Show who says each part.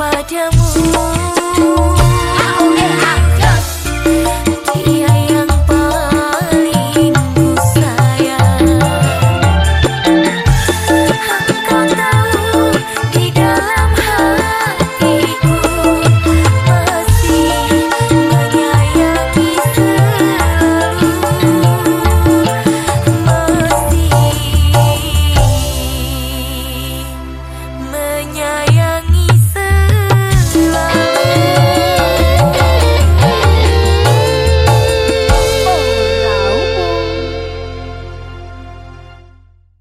Speaker 1: padamu.